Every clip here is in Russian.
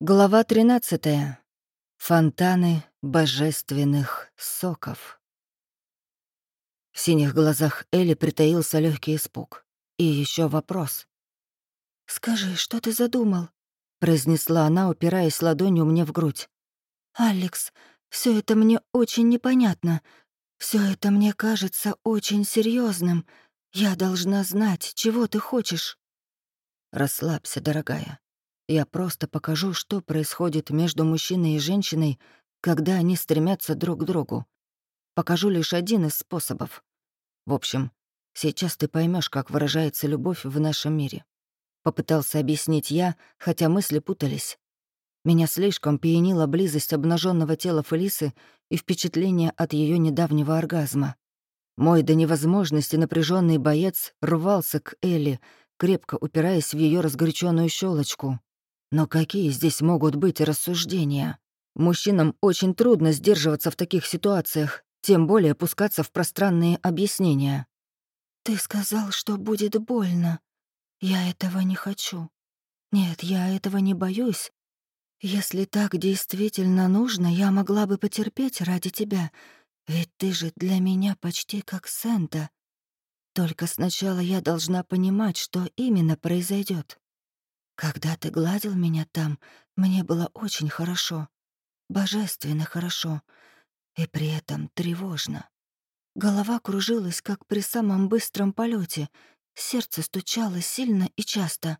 Глава 13. Фонтаны божественных соков. В синих глазах Элли притаился легкий испуг. И еще вопрос. «Скажи, что ты задумал?» — произнесла она, упираясь ладонью мне в грудь. «Алекс, все это мне очень непонятно. Все это мне кажется очень серьезным. Я должна знать, чего ты хочешь». «Расслабься, дорогая. Я просто покажу, что происходит между мужчиной и женщиной, когда они стремятся друг к другу. Покажу лишь один из способов. В общем, сейчас ты поймешь, как выражается любовь в нашем мире. Попытался объяснить я, хотя мысли путались. Меня слишком пьянила близость обнаженного тела Фелисы и впечатление от ее недавнего оргазма. Мой до невозможности напряженный боец рвался к Элли, крепко упираясь в ее разгоряченную щелочку. Но какие здесь могут быть рассуждения? Мужчинам очень трудно сдерживаться в таких ситуациях, тем более пускаться в пространные объяснения. «Ты сказал, что будет больно. Я этого не хочу. Нет, я этого не боюсь. Если так действительно нужно, я могла бы потерпеть ради тебя, ведь ты же для меня почти как Сента. Только сначала я должна понимать, что именно произойдет. Когда ты гладил меня там, мне было очень хорошо. Божественно хорошо. И при этом тревожно. Голова кружилась, как при самом быстром полете. Сердце стучало сильно и часто.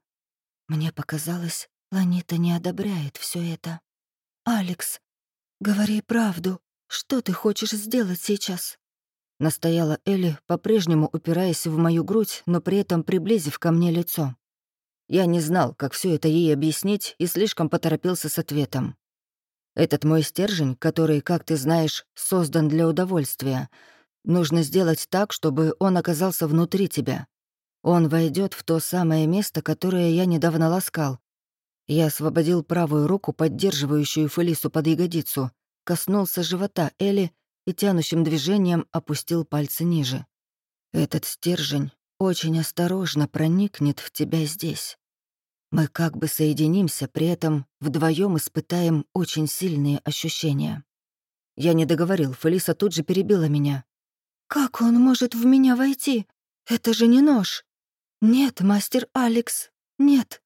Мне показалось, Ланита не одобряет все это. «Алекс, говори правду. Что ты хочешь сделать сейчас?» Настояла Элли, по-прежнему упираясь в мою грудь, но при этом приблизив ко мне лицо. Я не знал, как все это ей объяснить, и слишком поторопился с ответом. Этот мой стержень, который, как ты знаешь, создан для удовольствия, нужно сделать так, чтобы он оказался внутри тебя. Он войдет в то самое место, которое я недавно ласкал. Я освободил правую руку, поддерживающую Фелису под ягодицу, коснулся живота Элли и тянущим движением опустил пальцы ниже. Этот стержень очень осторожно проникнет в тебя здесь. Мы как бы соединимся, при этом вдвоем испытаем очень сильные ощущения. Я не договорил, Фелиса тут же перебила меня. «Как он может в меня войти? Это же не нож!» «Нет, мастер Алекс, нет!»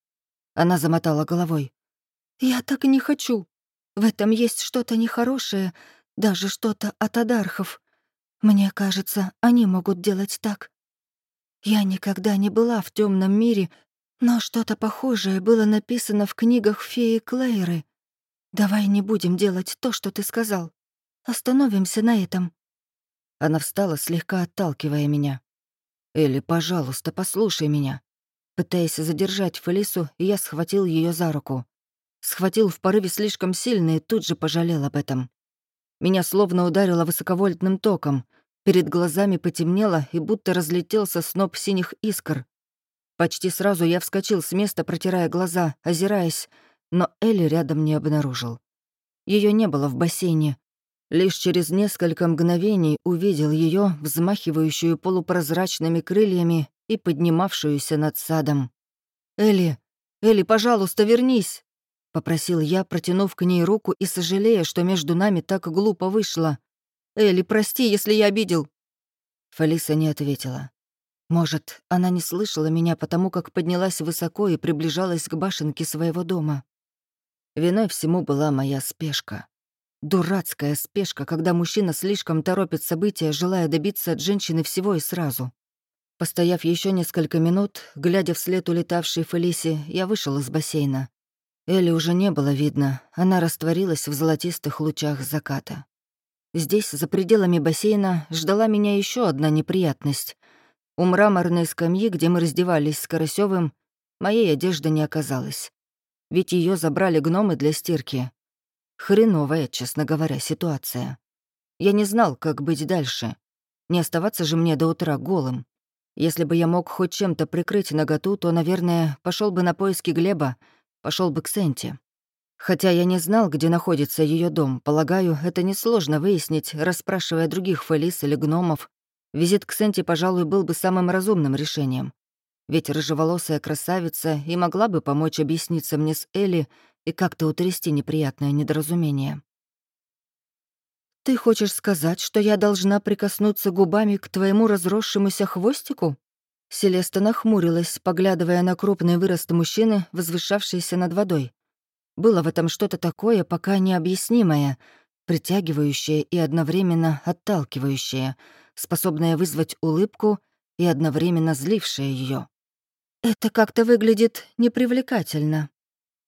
Она замотала головой. «Я так не хочу. В этом есть что-то нехорошее, даже что-то от адархов. Мне кажется, они могут делать так. Я никогда не была в темном мире, но что-то похожее было написано в книгах феи Клейры. Давай не будем делать то, что ты сказал. Остановимся на этом. Она встала, слегка отталкивая меня. «Элли, пожалуйста, послушай меня». Пытаясь задержать Фелису, я схватил ее за руку. Схватил в порыве слишком сильно и тут же пожалел об этом. Меня словно ударило высоковольтным током — Перед глазами потемнело и будто разлетелся сноп синих искр. Почти сразу я вскочил с места, протирая глаза, озираясь, но Элли рядом не обнаружил. Ее не было в бассейне. Лишь через несколько мгновений увидел ее, взмахивающую полупрозрачными крыльями и поднимавшуюся над садом. «Элли! Элли, пожалуйста, вернись!» — попросил я, протянув к ней руку и сожалея, что между нами так глупо вышло. «Элли, прости, если я обидел». Фалиса не ответила. Может, она не слышала меня, потому как поднялась высоко и приближалась к башенке своего дома. Виной всему была моя спешка. Дурацкая спешка, когда мужчина слишком торопит события, желая добиться от женщины всего и сразу. Постояв еще несколько минут, глядя вслед улетавшей Фелиси, я вышел из бассейна. Элли уже не было видно, она растворилась в золотистых лучах заката. Здесь, за пределами бассейна, ждала меня еще одна неприятность. У мраморной скамьи, где мы раздевались с Карасевым, моей одежды не оказалось. Ведь ее забрали гномы для стирки. Хреновая, честно говоря, ситуация. Я не знал, как быть дальше. Не оставаться же мне до утра голым. Если бы я мог хоть чем-то прикрыть наготу, то, наверное, пошел бы на поиски Глеба, пошел бы к Сенте. Хотя я не знал, где находится ее дом, полагаю, это несложно выяснить, расспрашивая других фелис или гномов. Визит к Сенте, пожалуй, был бы самым разумным решением. Ведь рыжеволосая красавица и могла бы помочь объясниться мне с Элли, и как-то утрясти неприятное недоразумение. «Ты хочешь сказать, что я должна прикоснуться губами к твоему разросшемуся хвостику?» Селеста нахмурилась, поглядывая на крупный вырост мужчины, возвышавшийся над водой. Было в этом что-то такое, пока необъяснимое, притягивающее и одновременно отталкивающее, способное вызвать улыбку и одновременно злившее ее. «Это как-то выглядит непривлекательно».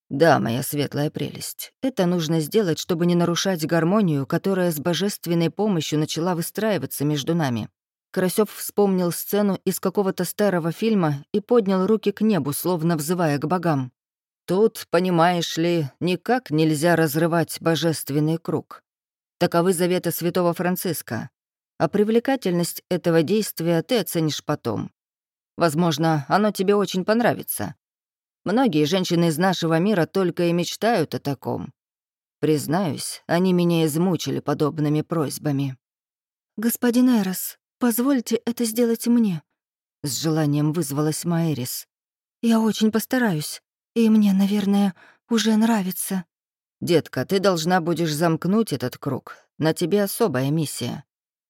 «Да, моя светлая прелесть. Это нужно сделать, чтобы не нарушать гармонию, которая с божественной помощью начала выстраиваться между нами». Карасёв вспомнил сцену из какого-то старого фильма и поднял руки к небу, словно взывая к богам. «Тут, понимаешь ли, никак нельзя разрывать божественный круг. Таковы заветы святого Франциска. А привлекательность этого действия ты оценишь потом. Возможно, оно тебе очень понравится. Многие женщины из нашего мира только и мечтают о таком. Признаюсь, они меня измучили подобными просьбами. «Господин Эрос, позвольте это сделать мне», — с желанием вызвалась Майрис. «Я очень постараюсь, и мне, наверное, уже нравится». «Детка, ты должна будешь замкнуть этот круг. На тебе особая миссия.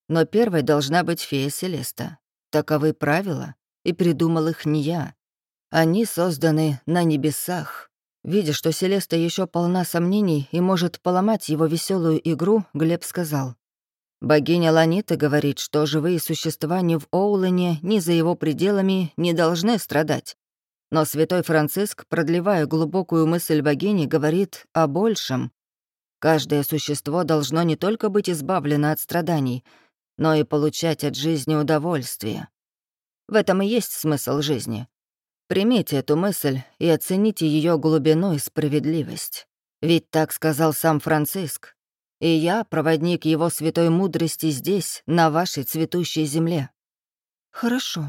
Но первой должна быть фея Селеста. Таковы правила и придумал их не я. Они созданы на небесах. Видя, что Селеста еще полна сомнений и может поломать его веселую игру, Глеб сказал. «Богиня Ланита говорит, что живые существа ни в Оулене, ни за его пределами не должны страдать. Но святой Франциск, продлевая глубокую мысль богини, говорит о большем. Каждое существо должно не только быть избавлено от страданий, но и получать от жизни удовольствие. В этом и есть смысл жизни. Примите эту мысль и оцените ее глубину и справедливость. Ведь так сказал сам Франциск. И я, проводник его святой мудрости здесь, на вашей цветущей земле. «Хорошо»,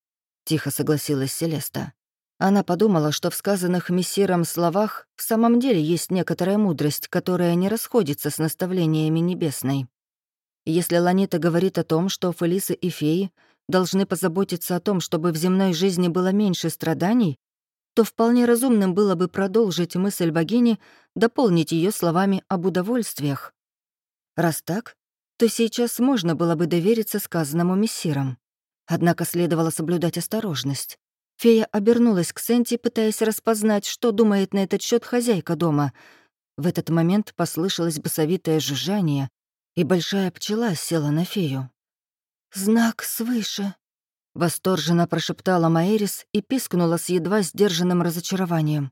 — тихо согласилась Селеста. Она подумала, что в сказанных мессиром словах в самом деле есть некоторая мудрость, которая не расходится с наставлениями небесной. Если Ланита говорит о том, что Фелисы и феи должны позаботиться о том, чтобы в земной жизни было меньше страданий, то вполне разумным было бы продолжить мысль богини, дополнить ее словами об удовольствиях. Раз так, то сейчас можно было бы довериться сказанному мессирам. Однако следовало соблюдать осторожность. Фея обернулась к Сенти, пытаясь распознать, что думает на этот счет хозяйка дома. В этот момент послышалось басовитое жужжание, и большая пчела села на фею. «Знак свыше», — восторженно прошептала Маэрис и пискнула с едва сдержанным разочарованием.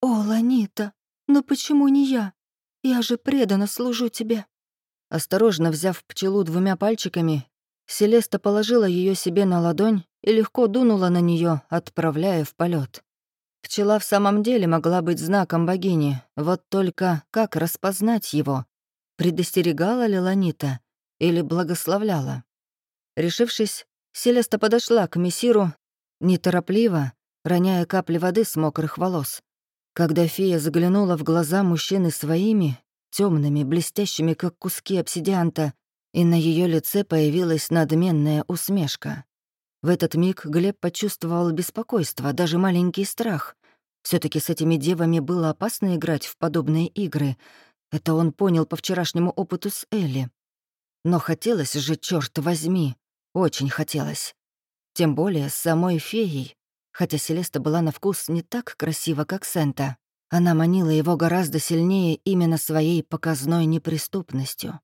«О, Ланита, но почему не я? Я же преданно служу тебе». Осторожно взяв пчелу двумя пальчиками, Селеста положила ее себе на ладонь и легко дунула на нее, отправляя в полет. Пчела в самом деле могла быть знаком богини, вот только как распознать его? Предостерегала ли Ланита или благословляла? Решившись, Селеста подошла к мессиру, неторопливо, роняя капли воды с мокрых волос. Когда фея заглянула в глаза мужчины своими, темными, блестящими, как куски обсидианта, и на ее лице появилась надменная усмешка. В этот миг Глеб почувствовал беспокойство, даже маленький страх. все таки с этими девами было опасно играть в подобные игры. Это он понял по вчерашнему опыту с Элли. Но хотелось же, черт возьми, очень хотелось. Тем более с самой феей. Хотя Селеста была на вкус не так красива, как Сента. Она манила его гораздо сильнее именно своей показной неприступностью.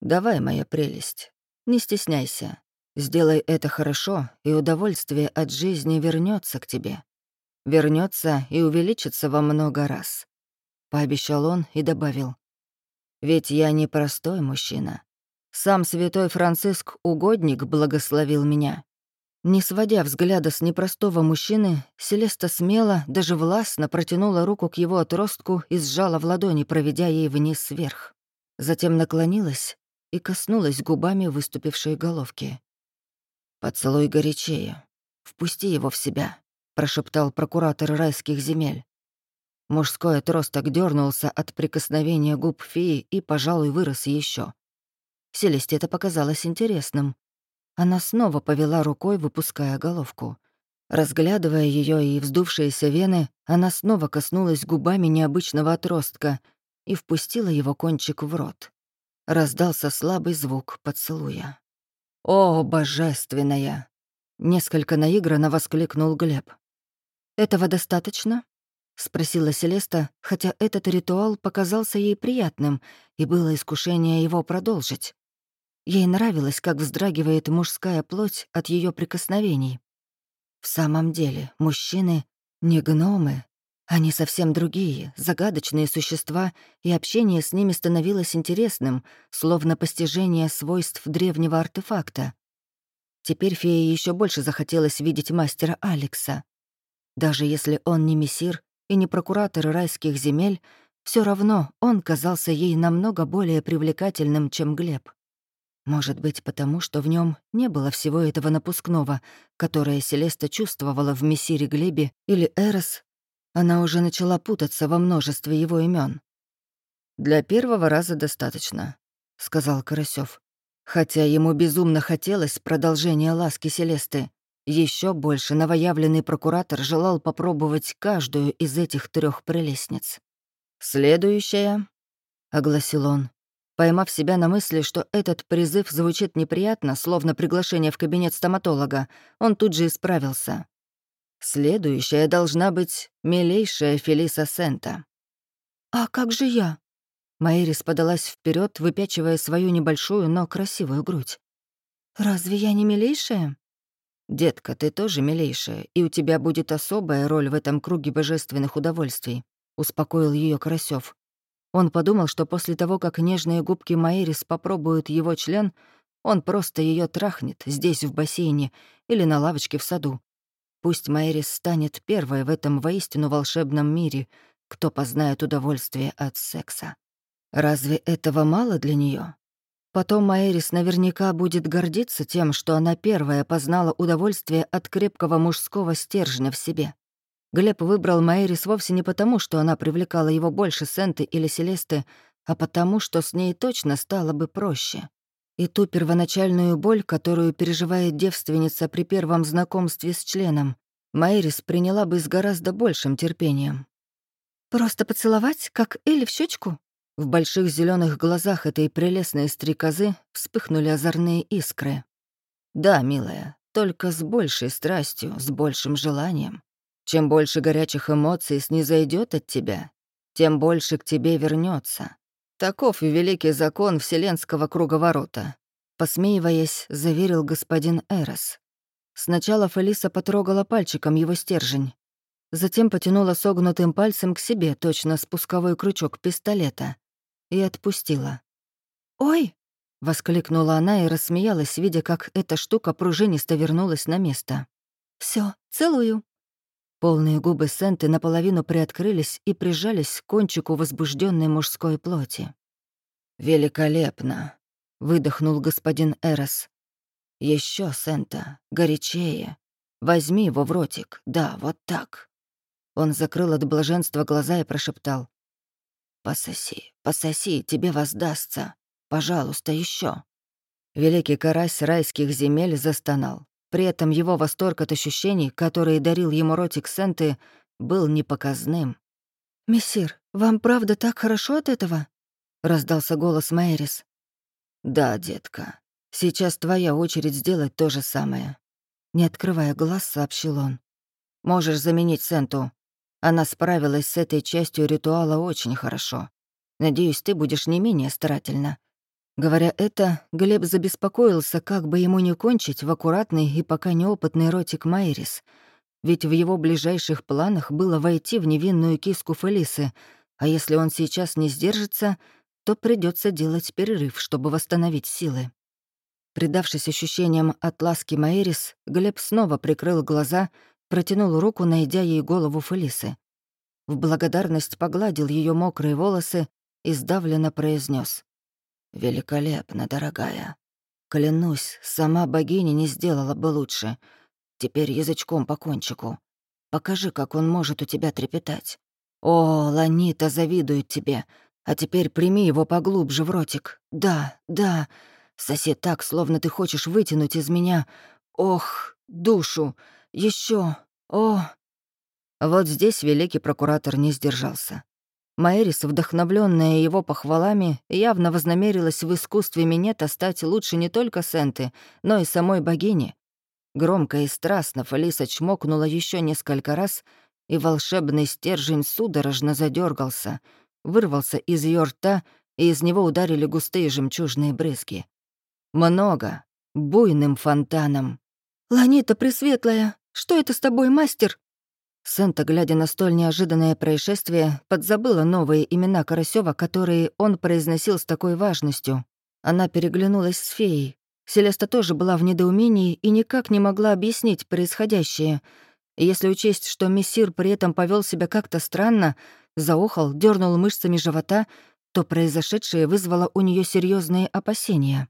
«Давай, моя прелесть, не стесняйся. Сделай это хорошо, и удовольствие от жизни вернется к тебе. Вернется и увеличится во много раз», — пообещал он и добавил. «Ведь я не простой мужчина. Сам святой Франциск Угодник благословил меня. Не сводя взгляда с непростого мужчины, Селеста смело, даже властно протянула руку к его отростку и сжала в ладони, проведя ей вниз вверх. Затем наклонилась и коснулась губами выступившей головки. «Поцелуй горячее. Впусти его в себя», — прошептал прокуратор райских земель. Мужской отросток дернулся от прикосновения губ феи и, пожалуй, вырос еще. Селесте это показалось интересным. Она снова повела рукой, выпуская головку. Разглядывая ее и вздувшиеся вены, она снова коснулась губами необычного отростка и впустила его кончик в рот. Раздался слабый звук поцелуя. «О, божественная!» — несколько наигранно воскликнул Глеб. «Этого достаточно?» — спросила Селеста, хотя этот ритуал показался ей приятным, и было искушение его продолжить. Ей нравилось, как вздрагивает мужская плоть от ее прикосновений. В самом деле, мужчины — не гномы. Они совсем другие, загадочные существа, и общение с ними становилось интересным, словно постижение свойств древнего артефакта. Теперь фее еще больше захотелось видеть мастера Алекса. Даже если он не мессир и не прокуратор райских земель, все равно он казался ей намного более привлекательным, чем Глеб. Может быть, потому что в нем не было всего этого напускного, которое Селеста чувствовала в мессире Глебе или Эрос. Она уже начала путаться во множестве его имен. «Для первого раза достаточно», — сказал Карасёв. Хотя ему безумно хотелось продолжения ласки Селесты. Еще больше новоявленный прокуратор желал попробовать каждую из этих трех прелестниц. «Следующая», — огласил он поймав себя на мысли, что этот призыв звучит неприятно, словно приглашение в кабинет стоматолога, он тут же исправился. Следующая должна быть милейшая Фелиса Сента. «А как же я?» Майрис подалась вперед, выпячивая свою небольшую, но красивую грудь. «Разве я не милейшая?» «Детка, ты тоже милейшая, и у тебя будет особая роль в этом круге божественных удовольствий», — успокоил ее Карасёв. Он подумал, что после того, как нежные губки Маэрис попробуют его член, он просто ее трахнет здесь, в бассейне или на лавочке в саду. Пусть Маэрис станет первой в этом воистину волшебном мире, кто познает удовольствие от секса. Разве этого мало для нее? Потом Маэрис наверняка будет гордиться тем, что она первая познала удовольствие от крепкого мужского стержня в себе. Глеб выбрал Майрис вовсе не потому, что она привлекала его больше Сенты или Селесты, а потому, что с ней точно стало бы проще. И ту первоначальную боль, которую переживает девственница при первом знакомстве с членом, Майрис приняла бы с гораздо большим терпением. «Просто поцеловать, как Элли в щечку? В больших зеленых глазах этой прелестной стрекозы вспыхнули озорные искры. «Да, милая, только с большей страстью, с большим желанием. Чем больше горячих эмоций снизойдет от тебя, тем больше к тебе вернется. Таков великий закон вселенского круговорота. Посмеиваясь, заверил господин Эрос. Сначала Фелиса потрогала пальчиком его стержень, затем потянула согнутым пальцем к себе точно спусковой крючок пистолета и отпустила. «Ой!» — воскликнула она и рассмеялась, видя, как эта штука пружинисто вернулась на место. Все, целую». Полные губы Сенты наполовину приоткрылись и прижались к кончику возбужденной мужской плоти. «Великолепно!» — выдохнул господин Эрос. Еще, Сента, горячее. Возьми его в ротик, да, вот так». Он закрыл от блаженства глаза и прошептал. «Пососи, пососи, тебе воздастся. Пожалуйста, еще. Великий карась райских земель застонал. При этом его восторг от ощущений, которые дарил ему ротик Сенты, был непоказным. «Мессир, вам правда так хорошо от этого?» — раздался голос Мэйрис. «Да, детка. Сейчас твоя очередь сделать то же самое». Не открывая глаз, сообщил он. «Можешь заменить Сенту. Она справилась с этой частью ритуала очень хорошо. Надеюсь, ты будешь не менее старательна. Говоря это, Глеб забеспокоился, как бы ему не кончить в аккуратный и пока неопытный ротик Майрис, ведь в его ближайших планах было войти в невинную киску Фелисы, а если он сейчас не сдержится, то придется делать перерыв, чтобы восстановить силы. Придавшись ощущениям от ласки Майрис, Глеб снова прикрыл глаза, протянул руку, найдя ей голову Фелисы. В благодарность погладил ее мокрые волосы и сдавленно произнес: «Великолепно, дорогая. Клянусь, сама богиня не сделала бы лучше. Теперь язычком по кончику. Покажи, как он может у тебя трепетать. О, Ланита завидует тебе. А теперь прими его поглубже в ротик. Да, да. Соси так, словно ты хочешь вытянуть из меня... Ох, душу. еще, о!» Вот здесь великий прокуратор не сдержался. Майрис, вдохновленная его похвалами, явно вознамерилась в искусстве минета стать лучше не только Сенты, но и самой богини. Громко и страстно Фалиса чмокнула еще несколько раз, и волшебный стержень судорожно задергался, вырвался из ее рта, и из него ударили густые жемчужные брызги. Много, буйным фонтаном. «Ланита Пресветлая, что это с тобой, мастер?» Сента, глядя на столь неожиданное происшествие, подзабыла новые имена Карасева, которые он произносил с такой важностью. Она переглянулась с феей. Селеста тоже была в недоумении и никак не могла объяснить происходящее. Если учесть, что мессир при этом повел себя как-то странно, заохал, дернул мышцами живота, то произошедшее вызвало у нее серьезные опасения.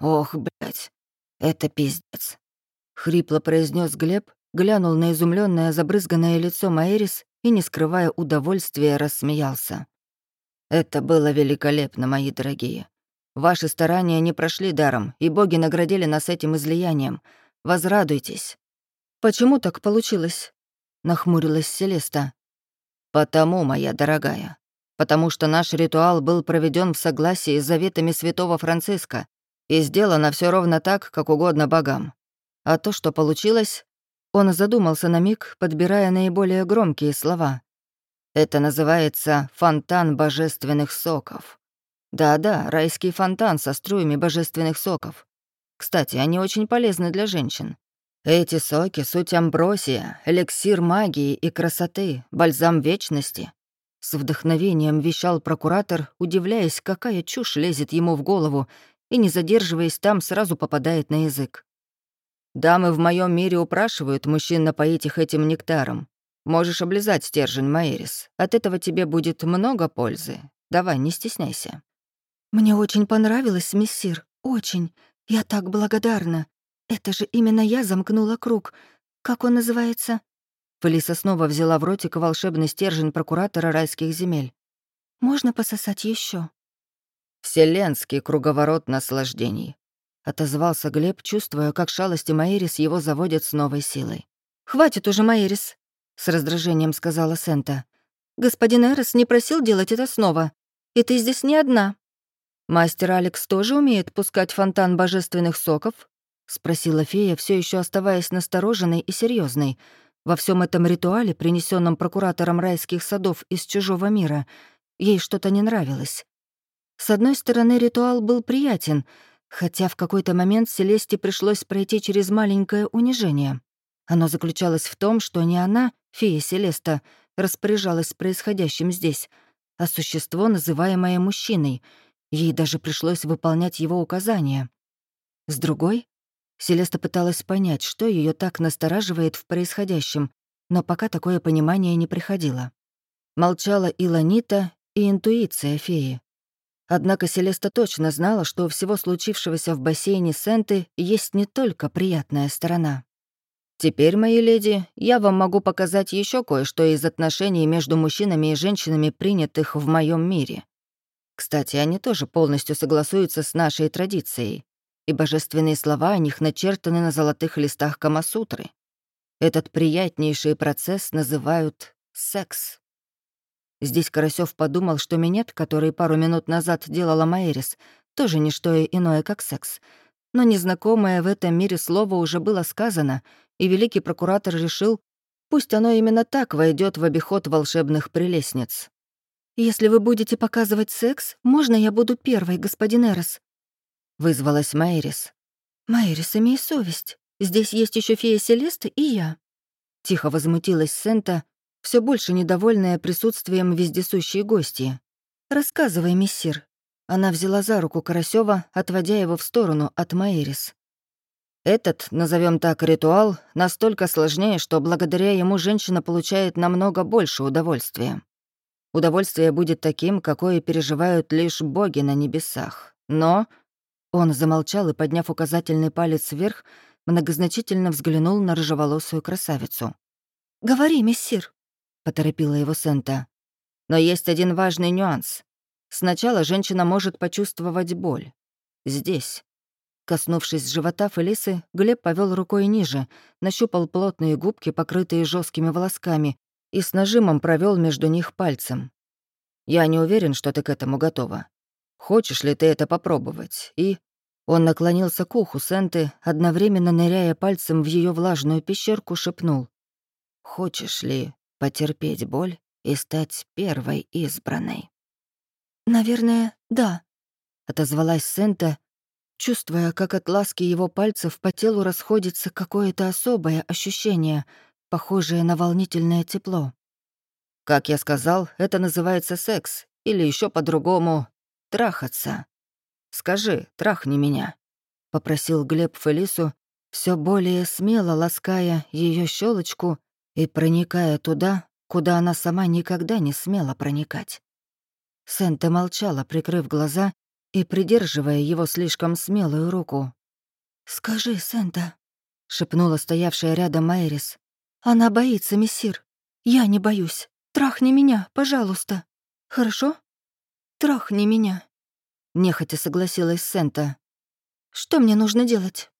«Ох, блядь, это пиздец», — хрипло произнес Глеб, глянул на изумленное забрызганное лицо Маэрис и, не скрывая удовольствия, рассмеялся. «Это было великолепно, мои дорогие. Ваши старания не прошли даром, и боги наградили нас этим излиянием. Возрадуйтесь». «Почему так получилось?» — нахмурилась Селеста. «Потому, моя дорогая, потому что наш ритуал был проведен в согласии с заветами святого Франциска, и сделано все ровно так, как угодно богам. А то, что получилось, он задумался на миг, подбирая наиболее громкие слова. Это называется «фонтан божественных соков». Да-да, райский фонтан со струями божественных соков. Кстати, они очень полезны для женщин. Эти соки — суть амбросия, эликсир магии и красоты, бальзам вечности. С вдохновением вещал прокуратор, удивляясь, какая чушь лезет ему в голову, и, не задерживаясь там, сразу попадает на язык. Дамы в моем мире упрашивают мужчин напоить их этим нектаром. Можешь облизать стержень, Майрис. От этого тебе будет много пользы. Давай, не стесняйся». «Мне очень понравилось, мессир. Очень. Я так благодарна. Это же именно я замкнула круг. Как он называется?» Фелиса снова взяла в ротик волшебный стержень прокуратора райских земель. «Можно пососать еще? «Вселенский круговорот наслаждений. Отозвался Глеб, чувствуя, как шалости Маэрис его заводят с новой силой. «Хватит уже, Маэрис», — с раздражением сказала Сента. «Господин Эрос не просил делать это снова. И ты здесь не одна». «Мастер Алекс тоже умеет пускать фонтан божественных соков?» — спросила фея, все еще оставаясь настороженной и серьезной. Во всем этом ритуале, принесенном прокуратором райских садов из чужого мира, ей что-то не нравилось. С одной стороны, ритуал был приятен — Хотя в какой-то момент Селесте пришлось пройти через маленькое унижение. Оно заключалось в том, что не она, фея Селеста, распоряжалась происходящим здесь, а существо, называемое мужчиной. Ей даже пришлось выполнять его указания. С другой, Селеста пыталась понять, что ее так настораживает в происходящем, но пока такое понимание не приходило. Молчала и Ланита, и интуиция феи. Однако Селеста точно знала, что у всего случившегося в бассейне Сенты есть не только приятная сторона. Теперь, мои леди, я вам могу показать еще кое-что из отношений между мужчинами и женщинами, принятых в моем мире. Кстати, они тоже полностью согласуются с нашей традицией, и божественные слова о них начертаны на золотых листах Камасутры. Этот приятнейший процесс называют секс. Здесь Карасёв подумал, что минет, который пару минут назад делала Майрис, тоже не что иное, как секс. Но незнакомое в этом мире слово уже было сказано, и великий прокуратор решил, пусть оно именно так войдет в обиход волшебных прелестниц. «Если вы будете показывать секс, можно я буду первой, господин Эрос?» Вызвалась Майрис. «Майрис, имей совесть. Здесь есть еще фея Селеста и я». Тихо возмутилась Сента, все больше недовольная присутствием вездесущей гости. «Рассказывай, мессир». Она взяла за руку Карасева, отводя его в сторону от Маэрис. Этот, назовем так, ритуал настолько сложнее, что благодаря ему женщина получает намного больше удовольствия. Удовольствие будет таким, какое переживают лишь боги на небесах. Но... Он замолчал и, подняв указательный палец вверх, многозначительно взглянул на рыжеволосую красавицу. «Говори, мессир», поторопила его Сента. Но есть один важный нюанс. Сначала женщина может почувствовать боль. Здесь. Коснувшись живота Фелисы, Глеб повел рукой ниже, нащупал плотные губки, покрытые жесткими волосками, и с нажимом провел между них пальцем. «Я не уверен, что ты к этому готова. Хочешь ли ты это попробовать?» И он наклонился к уху Сенты, одновременно ныряя пальцем в ее влажную пещерку, шепнул. «Хочешь ли потерпеть боль и стать первой избранной?» «Наверное, да», — отозвалась Сента, чувствуя, как от ласки его пальцев по телу расходится какое-то особое ощущение, похожее на волнительное тепло. Как я сказал, это называется секс, или еще по-другому — трахаться. Скажи, трахни меня», — попросил Глеб Фелису, все более смело лаская ее щелочку и проникая туда, куда она сама никогда не смела проникать. Сента молчала, прикрыв глаза и придерживая его слишком смелую руку. «Скажи, Сента», — шепнула стоявшая рядом Майрис. «Она боится, мессир. Я не боюсь. Трахни меня, пожалуйста. Хорошо? Трахни меня». Нехотя согласилась Сента. «Что мне нужно делать?»